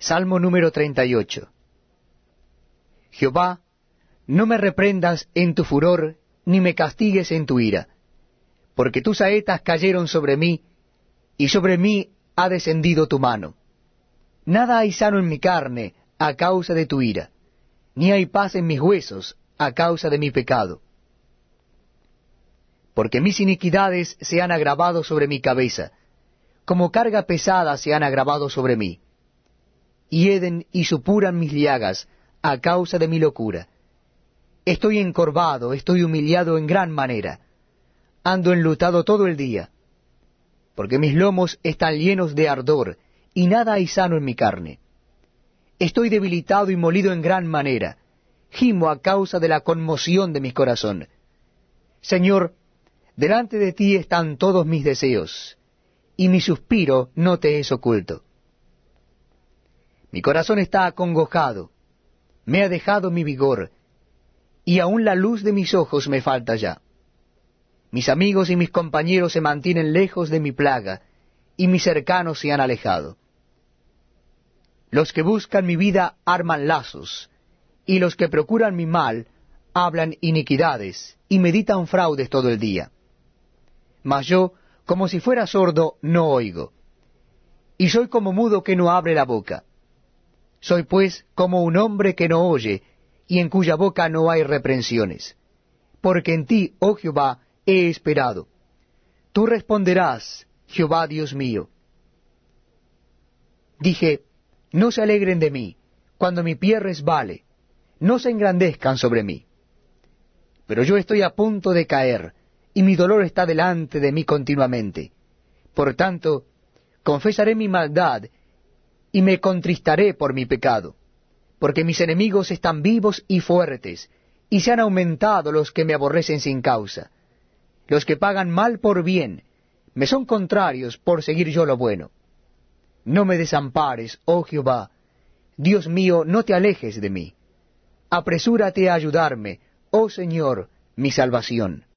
Salmo número 38. Jehová, no me reprendas en tu furor, ni me castigues en tu ira, porque tus saetas cayeron sobre mí, y sobre mí ha descendido tu mano. Nada hay sano en mi carne a causa de tu ira, ni hay paz en mis huesos a causa de mi pecado. Porque mis iniquidades se han agravado sobre mi cabeza, como carga pesada se han agravado sobre mí. Hieden y supuran mis llagas a causa de mi locura. Estoy encorvado, estoy humillado en gran manera. Ando enlutado todo el día, porque mis lomos están llenos de ardor, y nada hay sano en mi carne. Estoy debilitado y molido en gran manera, gimo a causa de la conmoción de mi corazón. Señor, delante de ti están todos mis deseos, y mi suspiro no te es oculto. Mi corazón está acongojado, me ha dejado mi vigor, y aun la luz de mis ojos me falta ya. Mis amigos y mis compañeros se mantienen lejos de mi plaga, y mis cercanos se han alejado. Los que buscan mi vida arman lazos, y los que procuran mi mal hablan iniquidades, y meditan fraudes todo el día. Mas yo como si fuera sordo, no oigo. Y soy como mudo que no abre la boca. Soy pues como un hombre que no oye, y en cuya boca no hay reprensiones. Porque en ti, oh Jehová, he esperado. Tú responderás, Jehová Dios mío. Dije, no se alegren de mí, cuando mi pie resbale, no se engrandezcan sobre mí. Pero yo estoy a punto de caer, y mi dolor está delante de mí continuamente. Por tanto, confesaré mi maldad y me contristaré por mi pecado, porque mis enemigos están vivos y fuertes, y se han aumentado los que me aborrecen sin causa. Los que pagan mal por bien, me son contrarios por seguir yo lo bueno. No me desampares, oh Jehová, Dios mío, no te alejes de mí. Apresúrate a ayudarme, oh Señor, mi salvación.